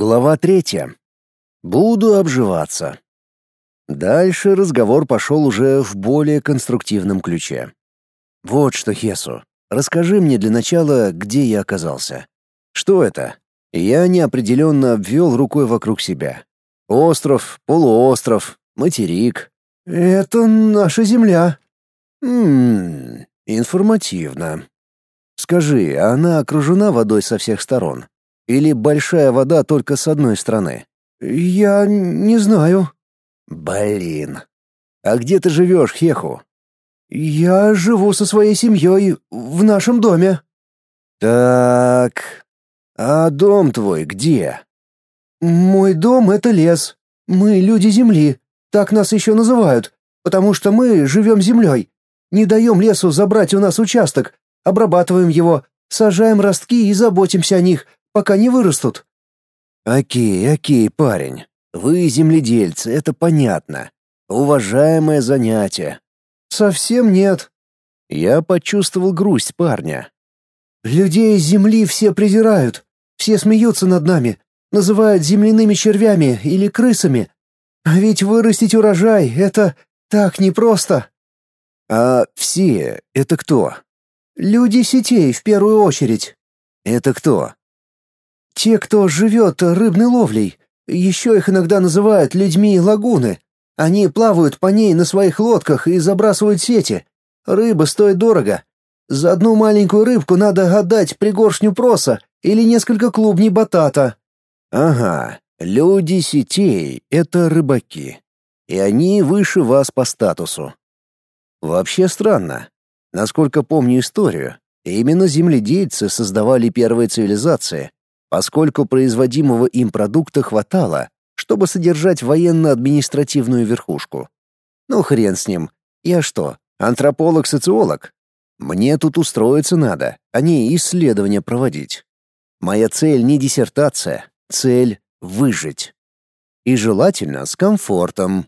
Глава третья. Буду обживаться. Дальше разговор пошел уже в более конструктивном ключе. Вот что, Хесу, расскажи мне для начала, где я оказался. Что это? Я неопределенно обвел рукой вокруг себя. Остров, полуостров, материк. Это наша земля. Ммм, информативно. Скажи, а она окружена водой со всех сторон? Или большая вода только с одной стороны? Я не знаю. Блин. А где ты живешь, Хеху? Я живу со своей семьей в нашем доме. Так. А дом твой где? Мой дом — это лес. Мы люди земли. Так нас еще называют, потому что мы живем землей. Не даем лесу забрать у нас участок, обрабатываем его, сажаем ростки и заботимся о них, пока не вырастут. Окей, окей, парень. Вы земледельцы, это понятно. Уважаемое занятие. Совсем нет. Я почувствовал грусть парня. Людей из земли все презирают. Все смеются над нами, называют земляными червями или крысами. А ведь вырастить урожай — это так непросто. А все — это кто? Люди сетей в первую очередь. Это кто? Те, кто живет рыбной ловлей. Еще их иногда называют людьми лагуны. Они плавают по ней на своих лодках и забрасывают сети. Рыба стоит дорого. За одну маленькую рыбку надо отдать пригоршню проса или несколько клубней батата. Ага, люди сетей — это рыбаки. И они выше вас по статусу. Вообще странно. Насколько помню историю, именно земледельцы создавали первые цивилизации, поскольку производимого им продукта хватало, чтобы содержать военно-административную верхушку. Ну хрен с ним. Я что, антрополог-социолог? Мне тут устроиться надо, а не исследования проводить. Моя цель не диссертация, цель — выжить. И желательно с комфортом.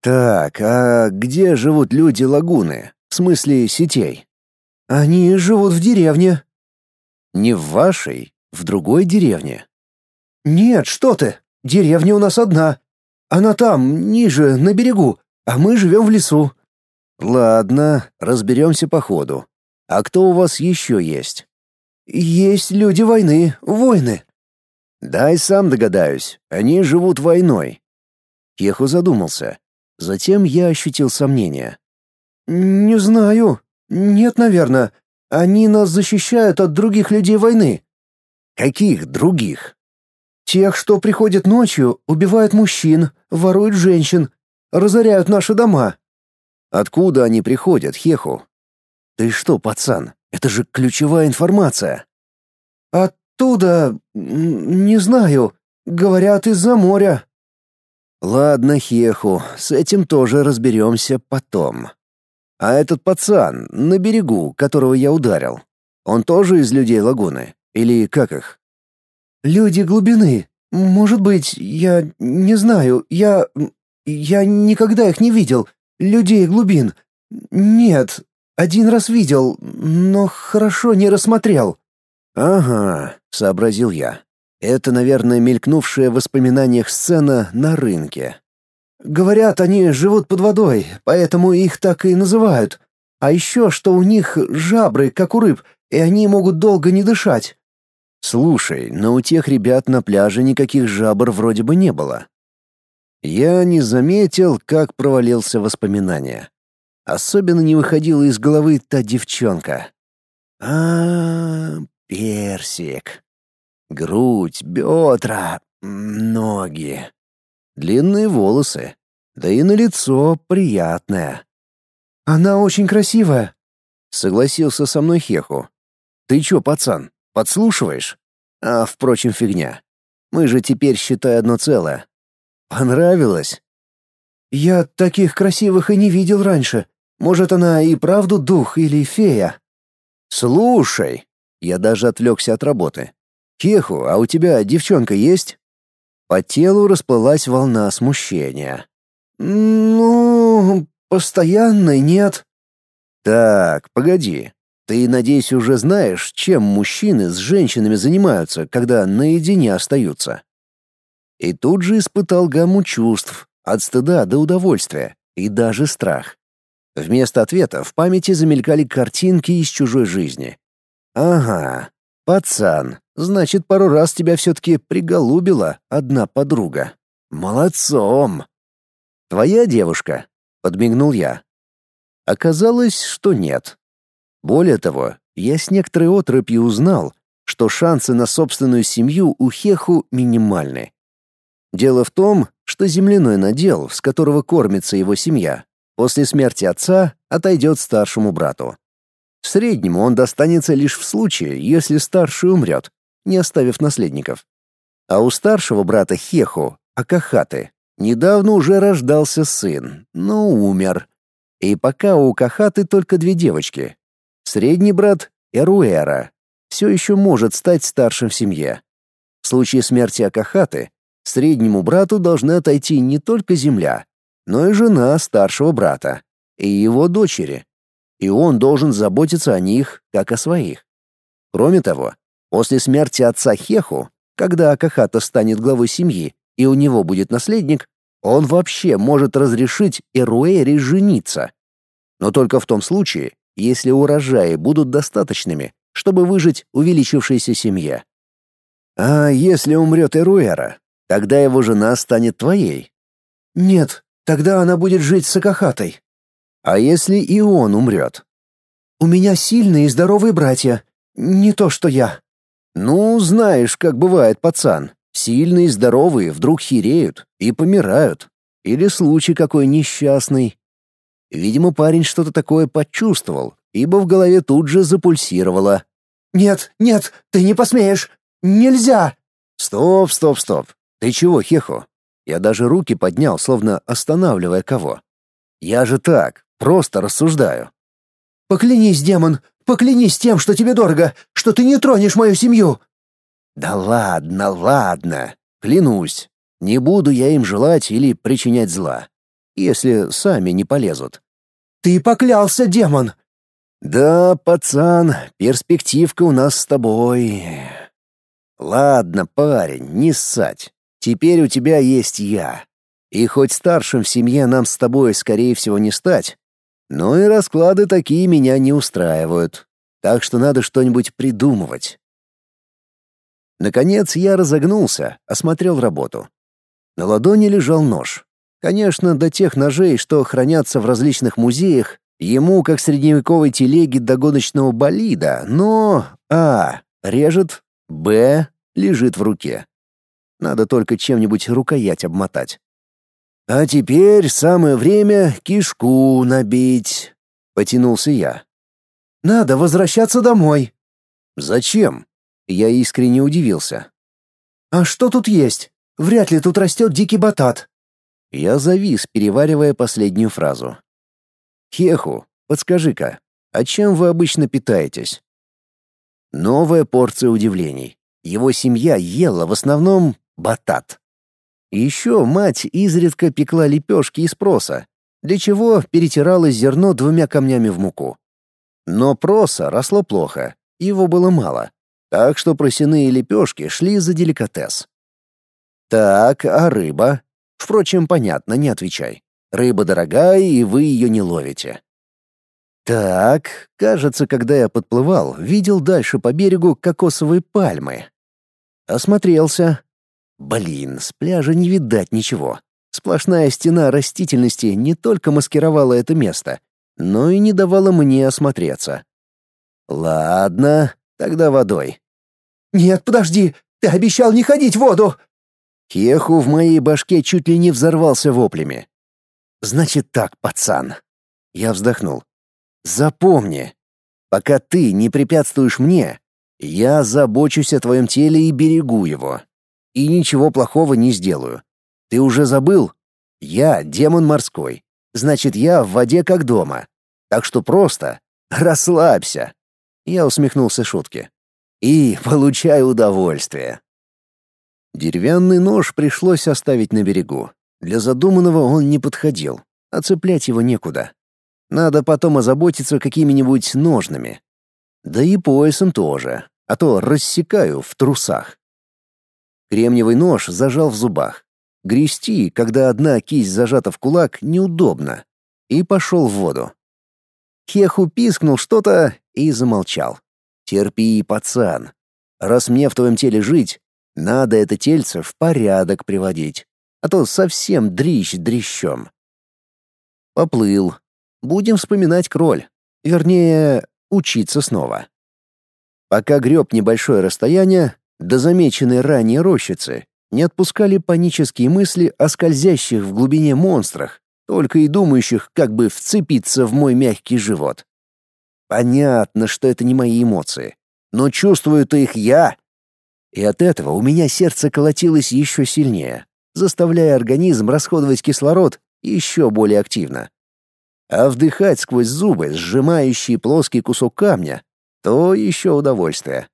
Так, а где живут люди лагуны? В смысле сетей? Они живут в деревне. Не в вашей, в другой деревне? Нет, что ты? Деревня у нас одна. Она там, ниже, на берегу, а мы живем в лесу. Ладно, разберемся по ходу. А кто у вас еще есть? Есть люди войны, воины. Дай сам догадаюсь, они живут войной. Кеху задумался. Затем я ощутил сомнение. Не знаю. Нет, наверное. Они нас защищают от других людей войны. Каких других? Тех, что приходят ночью, убивают мужчин, воруют женщин, разоряют наши дома. Откуда они приходят, Хеху? Ты что, пацан? Это же ключевая информация. Оттуда, не знаю, говорят из-за моря. Ладно, Хеху, с этим тоже разберемся потом. А этот пацан на берегу, которого я ударил, он тоже из людей лагуны? Или как их? Люди глубины. Может быть, я не знаю. Я я никогда их не видел. Людей глубин. Нет, один раз видел, но хорошо не рассмотрел. Ага, сообразил я. Это, наверное, мелькнувшая в воспоминаниях сцена на рынке. Говорят, они живут под водой, поэтому их так и называют. А еще, что у них жабры, как у рыб, и они могут долго не дышать. Слушай, но у тех ребят на пляже никаких жабр вроде бы не было. Я не заметил, как провалился воспоминания. Особенно не выходила из головы та девчонка. А, -а, -а персик. Грудь, бедра, ноги. Длинные волосы. Да и на лицо приятное. Она очень красивая, согласился со мной Хеху. Ты чё, пацан, Подслушиваешь? А, впрочем, фигня. Мы же теперь, считай, одно целое. Понравилось? Я таких красивых и не видел раньше. Может, она и правду дух или фея? Слушай, я даже отвлекся от работы. Кеху, а у тебя девчонка есть? По телу расплылась волна смущения. Ну, постоянной нет. Так, погоди. Ты, надеюсь, уже знаешь, чем мужчины с женщинами занимаются, когда наедине остаются. И тут же испытал гамму чувств, от стыда до удовольствия, и даже страх. Вместо ответа в памяти замелькали картинки из чужой жизни. «Ага, пацан, значит, пару раз тебя все-таки приголубила одна подруга. Молодцом!» «Твоя девушка?» — подмигнул я. Оказалось, что нет. Более того, я с некоторой отрыбью узнал, что шансы на собственную семью у Хеху минимальны. Дело в том, что земляной надел, с которого кормится его семья, после смерти отца отойдет старшему брату. Среднему он достанется лишь в случае, если старший умрет, не оставив наследников. А у старшего брата Хеху, Акахаты, недавно уже рождался сын, но умер. И пока у Акахаты только две девочки. Средний брат, Эруэра, все еще может стать старшим в семье. В случае смерти Акахаты Среднему брату должны отойти не только земля, но и жена старшего брата и его дочери. И он должен заботиться о них, как о своих. Кроме того, после смерти отца Хеху, когда Акахата станет главой семьи и у него будет наследник, он вообще может разрешить Эруэре жениться. Но только в том случае, если урожаи будут достаточными, чтобы выжить увеличившейся семье. А если умрет Эруэра, Тогда его жена станет твоей. Нет, тогда она будет жить с Акахатой. А если и он умрет? У меня сильные и здоровые братья. Не то, что я. Ну, знаешь, как бывает, пацан. Сильные и здоровые вдруг хереют и помирают. Или случай какой несчастный. Видимо, парень что-то такое почувствовал, ибо в голове тут же запульсировало. «Нет, нет, ты не посмеешь! Нельзя!» «Стоп, стоп, стоп. «Ты чего, Хехо?» Я даже руки поднял, словно останавливая кого. «Я же так, просто рассуждаю». «Поклянись, демон, поклянись тем, что тебе дорого, что ты не тронешь мою семью!» «Да ладно, ладно, клянусь. Не буду я им желать или причинять зла, если сами не полезут». «Ты поклялся, демон!» «Да, пацан, перспективка у нас с тобой...» «Ладно, парень, не ссать. Теперь у тебя есть я. И хоть старшим в семье нам с тобой, скорее всего, не стать, но и расклады такие меня не устраивают. Так что надо что-нибудь придумывать. Наконец я разогнулся, осмотрел работу. На ладони лежал нож. Конечно, до тех ножей, что хранятся в различных музеях, ему, как средневековой телеги до гоночного болида, но... А. Режет. Б. Лежит в руке. Надо только чем-нибудь рукоять обмотать. А теперь самое время кишку набить, потянулся я. Надо возвращаться домой. Зачем? Я искренне удивился. А что тут есть? Вряд ли тут растет дикий батат. Я завис, переваривая последнюю фразу. Хеху, подскажи-ка, а чем вы обычно питаетесь? Новая порция удивлений. Его семья ела в основном батат. еще мать изредка пекла лепешки из проса, для чего перетирала зерно двумя камнями в муку. Но проса росло плохо, его было мало, так что просяные лепешки шли за деликатес. Так, а рыба? Впрочем, понятно, не отвечай. Рыба дорогая, и вы ее не ловите. Так, кажется, когда я подплывал, видел дальше по берегу кокосовые пальмы. Осмотрелся, Блин, с пляжа не видать ничего. Сплошная стена растительности не только маскировала это место, но и не давала мне осмотреться. Ладно, тогда водой. Нет, подожди, ты обещал не ходить в воду. Хеху в моей башке чуть ли не взорвался воплями. Значит так, пацан. Я вздохнул. Запомни, пока ты не препятствуешь мне, я забочусь о твоем теле и берегу его и ничего плохого не сделаю. Ты уже забыл? Я демон морской. Значит, я в воде как дома. Так что просто расслабься. Я усмехнулся шутке. И получай удовольствие. Деревянный нож пришлось оставить на берегу. Для задуманного он не подходил, а цеплять его некуда. Надо потом озаботиться какими-нибудь ножными. Да и поясом тоже, а то рассекаю в трусах. Кремниевый нож зажал в зубах. Грести, когда одна кисть зажата в кулак, неудобно. И пошел в воду. Хеху пискнул что-то и замолчал. «Терпи, пацан. Раз мне в твоем теле жить, надо это тельце в порядок приводить, а то совсем дрищ дрищом». Поплыл. Будем вспоминать кроль. Вернее, учиться снова. Пока греб небольшое расстояние, до замеченной ранее рощицы, не отпускали панические мысли о скользящих в глубине монстрах, только и думающих, как бы вцепиться в мой мягкий живот. Понятно, что это не мои эмоции, но чувствую-то их я. И от этого у меня сердце колотилось еще сильнее, заставляя организм расходовать кислород еще более активно. А вдыхать сквозь зубы, сжимающий плоский кусок камня, то еще удовольствие.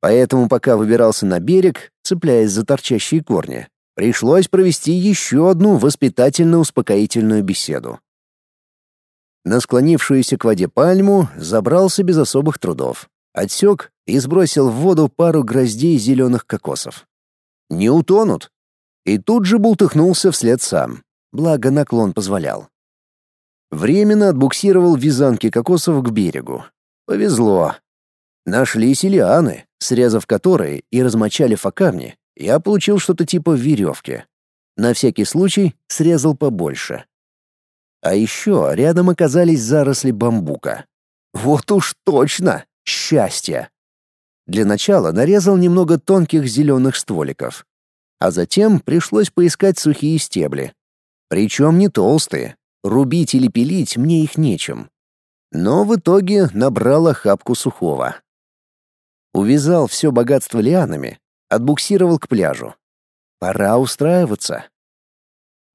Поэтому, пока выбирался на берег, цепляясь за торчащие корни, пришлось провести еще одну воспитательно-успокоительную беседу. На склонившуюся к воде пальму забрался без особых трудов. Отсек и сбросил в воду пару гроздей зеленых кокосов. Не утонут. И тут же бултыхнулся вслед сам, благо наклон позволял. Временно отбуксировал вязанки кокосов к берегу. Повезло. Нашлись и лианы, срезав которые и размочалив о камни, я получил что-то типа веревки. На всякий случай срезал побольше. А еще рядом оказались заросли бамбука. Вот уж точно! Счастье! Для начала нарезал немного тонких зеленых стволиков. А затем пришлось поискать сухие стебли. Причем не толстые. Рубить или пилить мне их нечем. Но в итоге набрал охапку сухого. Увязал все богатство лианами, отбуксировал к пляжу. Пора устраиваться.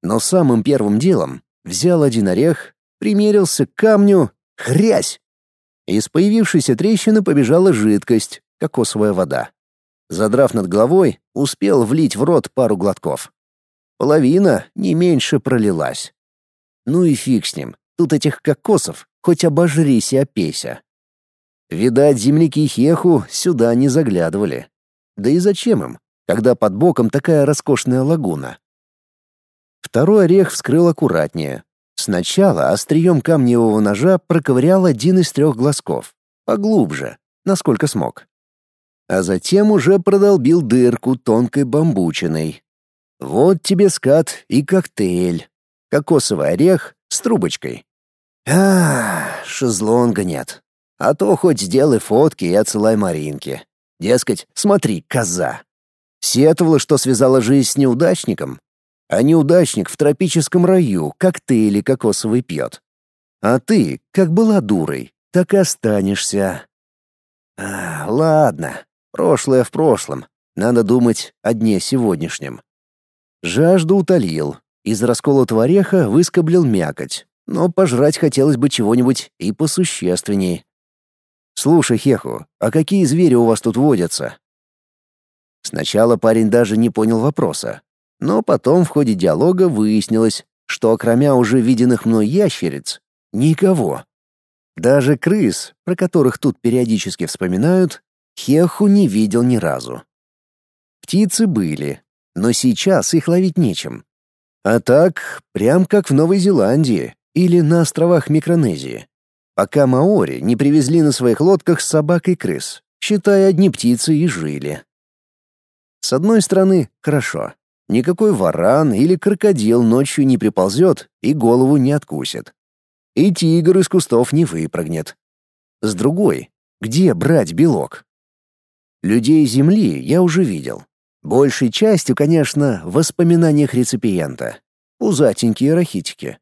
Но самым первым делом взял один орех, примерился к камню, хрясь! Из появившейся трещины побежала жидкость, кокосовая вода. Задрав над головой, успел влить в рот пару глотков. Половина не меньше пролилась. Ну и фиг с ним, тут этих кокосов, хоть обожрись и опейся. Видать, земляки Хеху сюда не заглядывали. Да и зачем им, когда под боком такая роскошная лагуна? Второй орех вскрыл аккуратнее. Сначала острием камневого ножа проковырял один из трех глазков. Поглубже, насколько смог. А затем уже продолбил дырку тонкой бамбучиной. Вот тебе скат и коктейль. Кокосовый орех с трубочкой. А, шезлонга нет. А то хоть сделай фотки и отсылай Маринке. Дескать, смотри, коза. Сетовала, что связала жизнь с неудачником. А неудачник в тропическом раю коктейли кокосовый пьет. А ты, как была дурой, так и останешься. А, ладно, прошлое в прошлом. Надо думать о дне сегодняшнем. Жажду утолил. Из расколотого ореха выскоблил мякоть. Но пожрать хотелось бы чего-нибудь и посущественнее. «Слушай, Хеху, а какие звери у вас тут водятся?» Сначала парень даже не понял вопроса, но потом в ходе диалога выяснилось, что кроме уже виденных мной ящериц, никого. Даже крыс, про которых тут периодически вспоминают, Хеху не видел ни разу. Птицы были, но сейчас их ловить нечем. А так, прям как в Новой Зеландии или на островах Микронезии пока маори не привезли на своих лодках собак и крыс, считая одни птицы и жили. С одной стороны, хорошо. Никакой варан или крокодил ночью не приползет и голову не откусит. И тигр из кустов не выпрыгнет. С другой, где брать белок? Людей Земли я уже видел. Большей частью, конечно, в воспоминаниях реципиента. Пузатенькие рахитики.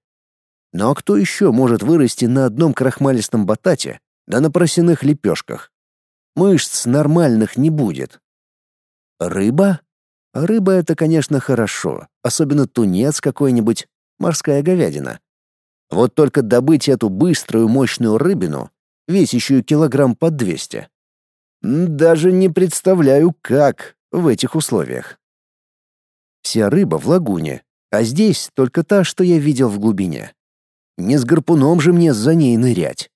Но кто еще может вырасти на одном крахмалистом батате, да на просяных лепешках? Мышц нормальных не будет. Рыба? Рыба — это, конечно, хорошо, особенно тунец какой-нибудь, морская говядина. Вот только добыть эту быструю мощную рыбину, весящую килограмм под двести, даже не представляю, как в этих условиях. Вся рыба в лагуне, а здесь только та, что я видел в глубине. Не с гарпуном же мне за ней нырять.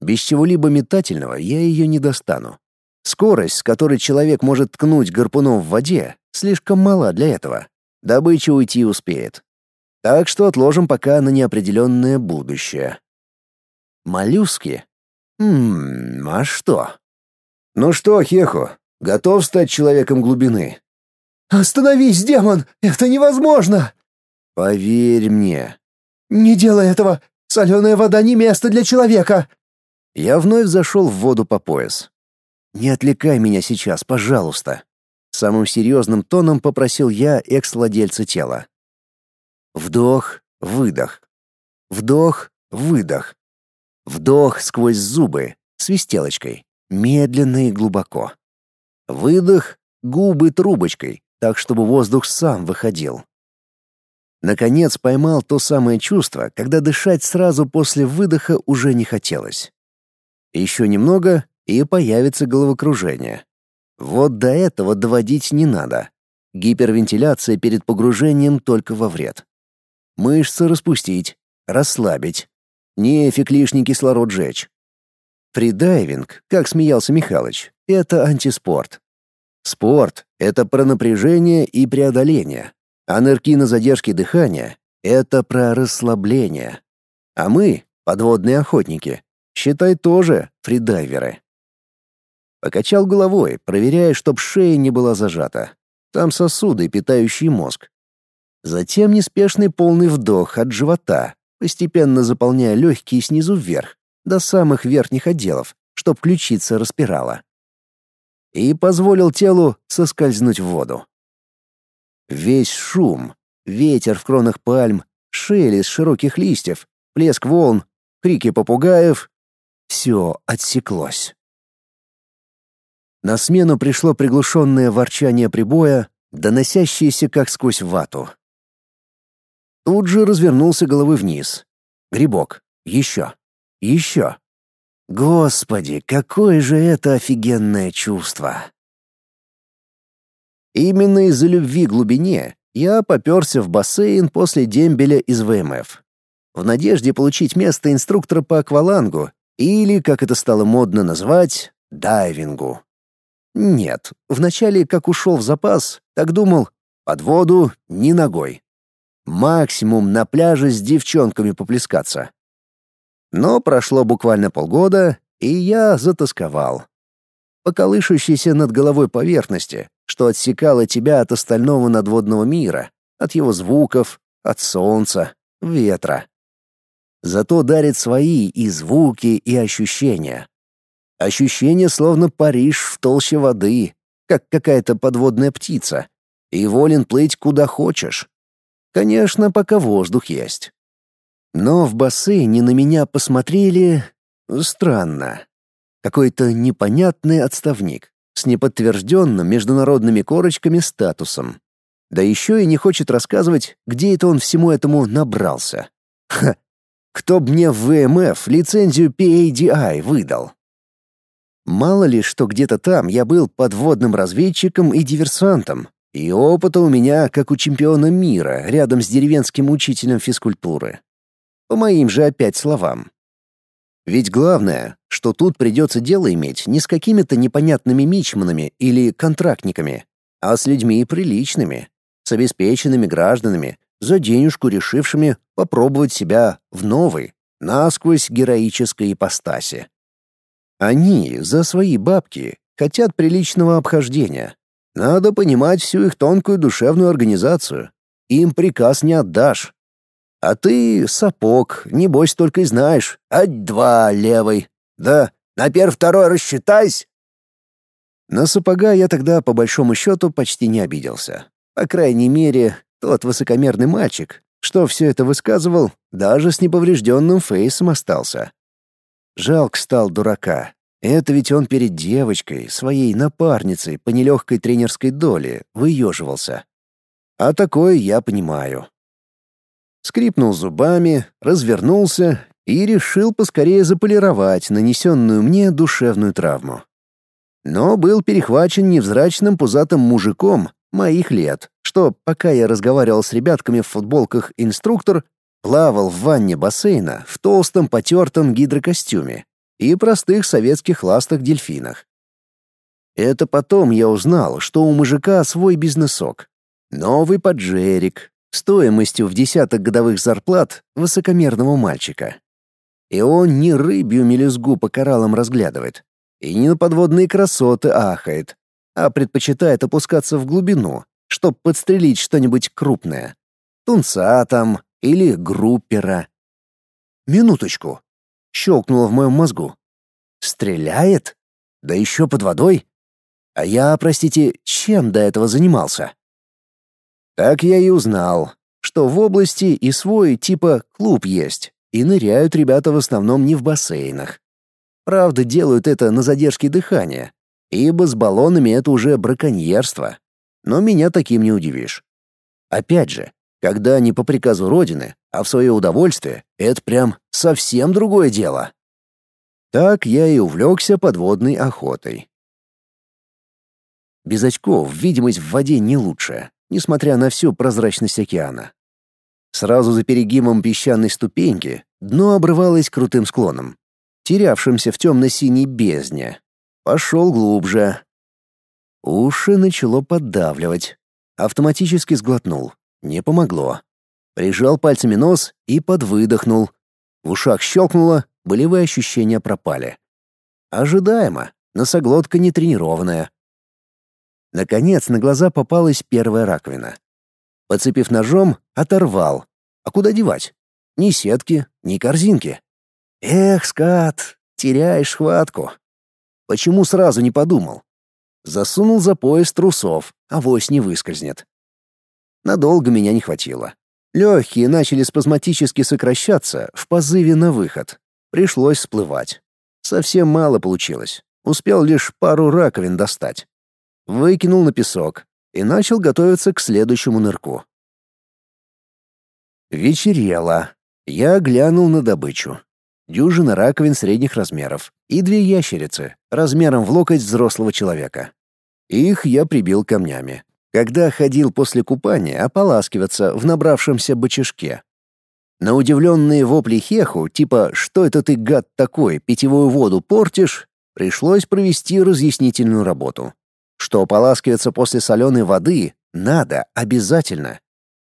Без чего-либо метательного я ее не достану. Скорость, с которой человек может ткнуть гарпуном в воде, слишком мала для этого. Добыча уйти успеет. Так что отложим пока на неопределенное будущее. Моллюски? Хм, а что? Ну что, Хеху, готов стать человеком глубины? Остановись, демон, это невозможно. Поверь мне. Не делай этого. Соленая вода не место для человека. Я вновь зашел в воду по пояс. Не отвлекай меня сейчас, пожалуйста. Самым серьезным тоном попросил я экс-владельца тела. Вдох, выдох. Вдох, выдох. Вдох сквозь зубы, свистелочкой, медленно и глубоко. Выдох, губы трубочкой, так чтобы воздух сам выходил. Наконец поймал то самое чувство, когда дышать сразу после выдоха уже не хотелось. Еще немного, и появится головокружение. Вот до этого доводить не надо. Гипервентиляция перед погружением только во вред. Мышцы распустить, расслабить. Нефиг лишний кислород жечь. Фридайвинг, как смеялся Михалыч, это антиспорт. Спорт — это про напряжение и преодоление, а нырки на задержке дыхания — это про расслабление. А мы, подводные охотники, считай тоже фридайверы. Покачал головой, проверяя, чтоб шея не была зажата. Там сосуды, питающие мозг. Затем неспешный полный вдох от живота, постепенно заполняя легкие снизу вверх, до самых верхних отделов, чтоб ключица распирала. И позволил телу соскользнуть в воду. Весь шум, ветер в кронах пальм, шелест широких листьев, плеск волн, крики попугаев — все отсеклось. На смену пришло приглушенное ворчание прибоя, доносящееся как сквозь вату. Тут же развернулся головой вниз. Грибок. Еще. Еще. Господи, какое же это офигенное чувство! Именно из-за любви к глубине я попёрся в бассейн после дембеля из ВМФ. В надежде получить место инструктора по аквалангу или, как это стало модно назвать, дайвингу. Нет, вначале, как ушел в запас, так думал, под воду ни ногой. Максимум на пляже с девчонками поплескаться. Но прошло буквально полгода, и я затасковал. По колышущейся над головой поверхности, что отсекало тебя от остального надводного мира, от его звуков, от солнца, ветра. Зато дарит свои и звуки, и ощущения. Ощущение, словно Париж в толще воды, как какая-то подводная птица, и волен плыть куда хочешь. Конечно, пока воздух есть. Но в бассейне на меня посмотрели... странно. Какой-то непонятный отставник с неподтвержденным международными корочками статусом. Да еще и не хочет рассказывать, где это он всему этому набрался. Ха! Кто б мне в ВМФ лицензию PADI выдал? Мало ли, что где-то там я был подводным разведчиком и диверсантом, и опыта у меня, как у чемпиона мира, рядом с деревенским учителем физкультуры. По моим же опять словам. Ведь главное, что тут придется дело иметь не с какими-то непонятными мичманами или контрактниками, а с людьми приличными, с обеспеченными гражданами, за денежку решившими попробовать себя в новой, насквозь героической ипостаси. Они за свои бабки хотят приличного обхождения. Надо понимать всю их тонкую душевную организацию. Им приказ не отдашь. А ты сапог, небось, только и знаешь. Ать-два левой. Да, на первый-второй рассчитайся. На сапога я тогда, по большому счету, почти не обиделся. По крайней мере, тот высокомерный мальчик, что все это высказывал, даже с неповрежденным фейсом остался. Жалко стал дурака. Это ведь он перед девочкой, своей напарницей по нелегкой тренерской доле, выеживался. А такое я понимаю. Скрипнул зубами, развернулся и решил поскорее заполировать нанесенную мне душевную травму. Но был перехвачен невзрачным пузатым мужиком моих лет, что, пока я разговаривал с ребятками в футболках инструктор, Плавал в ванне бассейна в толстом потертом гидрокостюме и простых советских ластах-дельфинах. Это потом я узнал, что у мужика свой бизнесок. Новый поджерик, стоимостью в десяток годовых зарплат высокомерного мальчика. И он не рыбью мелюзгу по кораллам разглядывает, и не на подводные красоты ахает, а предпочитает опускаться в глубину, чтоб подстрелить что-нибудь крупное. Тунца там или группера. Минуточку. Щелкнуло в моем мозгу. Стреляет? Да еще под водой? А я, простите, чем до этого занимался? Так я и узнал, что в области и свой типа клуб есть, и ныряют ребята в основном не в бассейнах. Правда, делают это на задержке дыхания, ибо с баллонами это уже браконьерство. Но меня таким не удивишь. Опять же, когда не по приказу Родины, а в свое удовольствие, это прям совсем другое дело. Так я и увлекся подводной охотой. Без очков видимость в воде не лучшая, несмотря на всю прозрачность океана. Сразу за перегимом песчаной ступеньки дно обрывалось крутым склоном, терявшимся в темно-синей бездне. Пошел глубже. Уши начало поддавливать. Автоматически сглотнул. Не помогло. Прижал пальцами нос и подвыдохнул. В ушах щелкнуло, болевые ощущения пропали. Ожидаемо, носоглотка нетренированная. Наконец на глаза попалась первая раковина. Подцепив ножом, оторвал. А куда девать? Ни сетки, ни корзинки. Эх, скат, теряешь хватку. Почему сразу не подумал? Засунул за пояс трусов, а вось не выскользнет. Надолго меня не хватило. Легкие начали спазматически сокращаться в позыве на выход. Пришлось всплывать. Совсем мало получилось. Успел лишь пару раковин достать. Выкинул на песок и начал готовиться к следующему нырку. Вечерело. Я глянул на добычу. Дюжина раковин средних размеров и две ящерицы, размером в локоть взрослого человека. Их я прибил камнями, когда ходил после купания ополаскиваться в набравшемся бочишке. На удивленные вопли Хеху, типа «Что это ты, гад такой, питьевую воду портишь?», пришлось провести разъяснительную работу. Что ополаскиваться после соленой воды надо обязательно.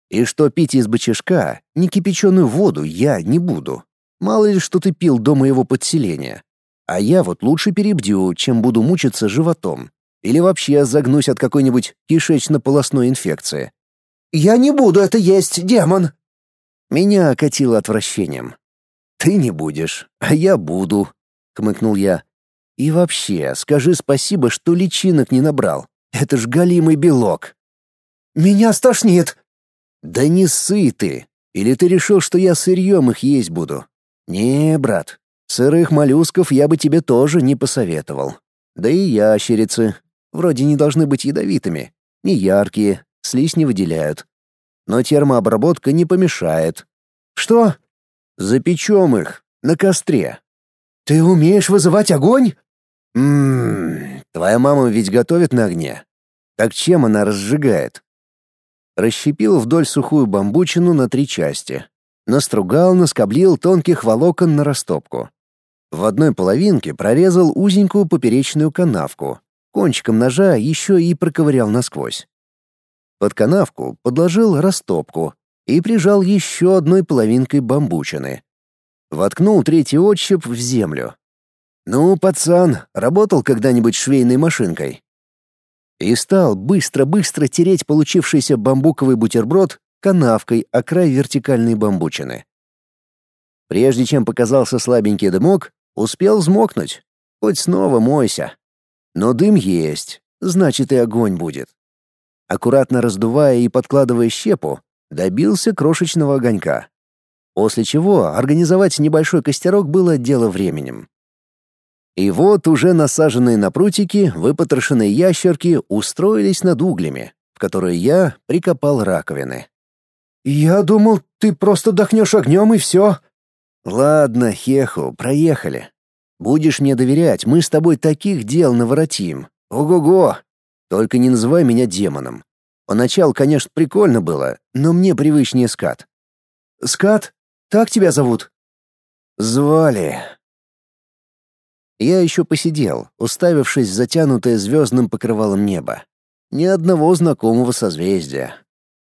И что пить из бочишка, не кипяченую воду, я не буду. Мало ли, что ты пил до моего подселения. А я вот лучше перебдю, чем буду мучиться животом. Или вообще загнусь от какой-нибудь кишечно-полостной инфекции. «Я не буду это есть, демон!» Меня окатило отвращением. «Ты не будешь, а я буду», — хмыкнул я. «И вообще, скажи спасибо, что личинок не набрал. Это ж галимый белок». «Меня стошнит!» «Да не ссы ты! Или ты решил, что я сырьем их есть буду? Не, брат, сырых моллюсков я бы тебе тоже не посоветовал. Да и ящерицы. Вроде не должны быть ядовитыми. Не яркие, слизь не выделяют но термообработка не помешает. Что? Запечем их на костре. Ты умеешь вызывать огонь? Ммм, твоя мама ведь готовит на огне. Так чем она разжигает? Расщепил вдоль сухую бамбучину на три части. Настругал, наскоблил тонких волокон на растопку. В одной половинке прорезал узенькую поперечную канавку. Кончиком ножа еще и проковырял насквозь. Под канавку подложил растопку и прижал еще одной половинкой бамбучины. Воткнул третий отщеп в землю. «Ну, пацан, работал когда-нибудь швейной машинкой?» И стал быстро-быстро тереть получившийся бамбуковый бутерброд канавкой о край вертикальной бамбучины. Прежде чем показался слабенький дымок, успел взмокнуть. Хоть снова мойся. Но дым есть, значит и огонь будет аккуратно раздувая и подкладывая щепу, добился крошечного огонька. После чего организовать небольшой костерок было дело временем. И вот уже насаженные на прутики выпотрошенные ящерки устроились над углями, в которые я прикопал раковины. «Я думал, ты просто дохнешь огнем и все». «Ладно, Хеху, проехали. Будешь мне доверять, мы с тобой таких дел наворотим. Ого-го!» Только не называй меня демоном. Поначалу, конечно, прикольно было, но мне привычнее скат. Скат? Так тебя зовут? Звали. Я еще посидел, уставившись в затянутое звездным покрывалом небо. Ни одного знакомого созвездия.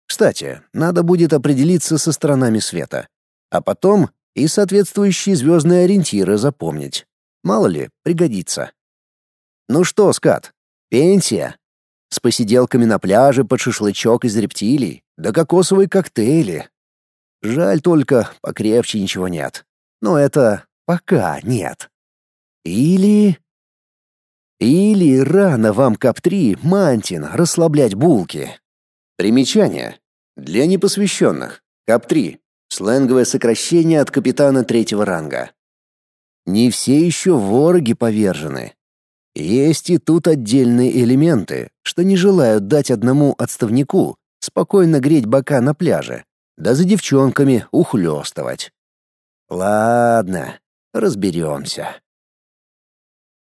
Кстати, надо будет определиться со сторонами света. А потом и соответствующие звездные ориентиры запомнить. Мало ли, пригодится. Ну что, скат, пенсия? С посиделками на пляже под шашлычок из рептилий, да кокосовые коктейли. Жаль только, покрепче ничего нет. Но это пока нет. Или... Или рано вам КАП-3, Мантин, расслаблять булки. Примечание. Для непосвященных. КАП-3. Сленговое сокращение от капитана третьего ранга. Не все еще вороги повержены. Есть и тут отдельные элементы, что не желают дать одному отставнику спокойно греть бока на пляже, да за девчонками ухлёстывать. Ладно, разберемся.